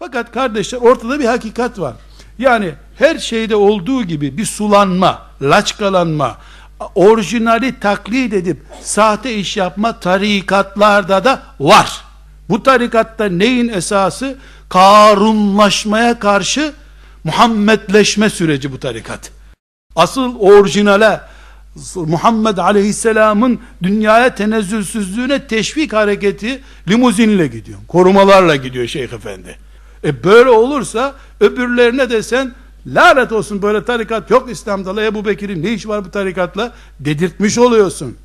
Fakat kardeşler ortada bir hakikat var. Yani her şeyde olduğu gibi bir sulanma, laçkalanma, orijinali taklit edip sahte iş yapma tarikatlarda da var. Bu tarikatta neyin esası? Karunlaşmaya karşı Muhammedleşme süreci bu tarikat. Asıl orijinale Muhammed Aleyhisselam'ın dünyaya tenezzülsüzlüğüne teşvik hareketi limuzinle gidiyor. Korumalarla gidiyor Şeyh Efendi. E böyle olursa öbürlerine de sen lanet olsun böyle tarikat yok İslam'da la Ebu Bekir'in ne iş var bu tarikatla dedirtmiş oluyorsun.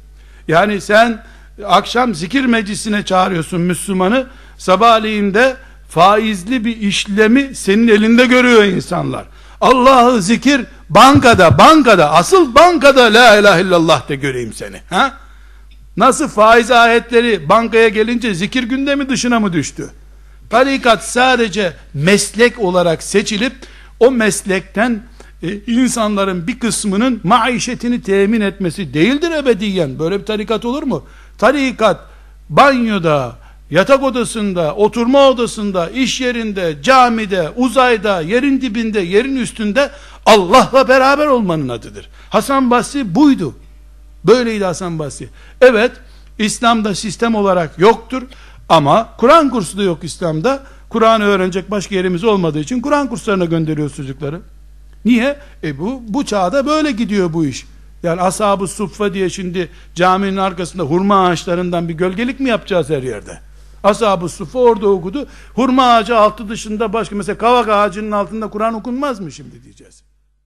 Yani sen akşam zikir meclisine çağırıyorsun Müslümanı sabahleyin de faizli bir işlemi senin elinde görüyor insanlar. Allah'ı zikir bankada, bankada, asıl bankada la ilahe illallah de göreyim seni. Ha? Nasıl faiz ayetleri bankaya gelince zikir gündemi dışına mı düştü? Tarikat sadece meslek olarak seçilip o meslekten e, insanların bir kısmının maişetini temin etmesi değildir ebediyen. Böyle bir tarikat olur mu? Tarikat banyoda, yatak odasında, oturma odasında, iş yerinde, camide, uzayda, yerin dibinde, yerin üstünde Allah'la beraber olmanın adıdır. Hasan Basri buydu. Böyleydi Hasan Basri. Evet, İslam'da sistem olarak yoktur ama Kur'an kursu da yok İslam'da. Kur'an öğrenecek başka yerimiz olmadığı için Kur'an kurslarına gönderiyoruz çocukları. Niye? E bu bu çağda böyle gidiyor bu iş. Yani ashab-ı suffa diye şimdi caminin arkasında hurma ağaçlarından bir gölgelik mi yapacağız her yerde? Ashab-ı suffa orada okudu. Hurma ağacı altı dışında başka mesela kavak ağacının altında Kur'an okunmaz mı şimdi diyeceğiz.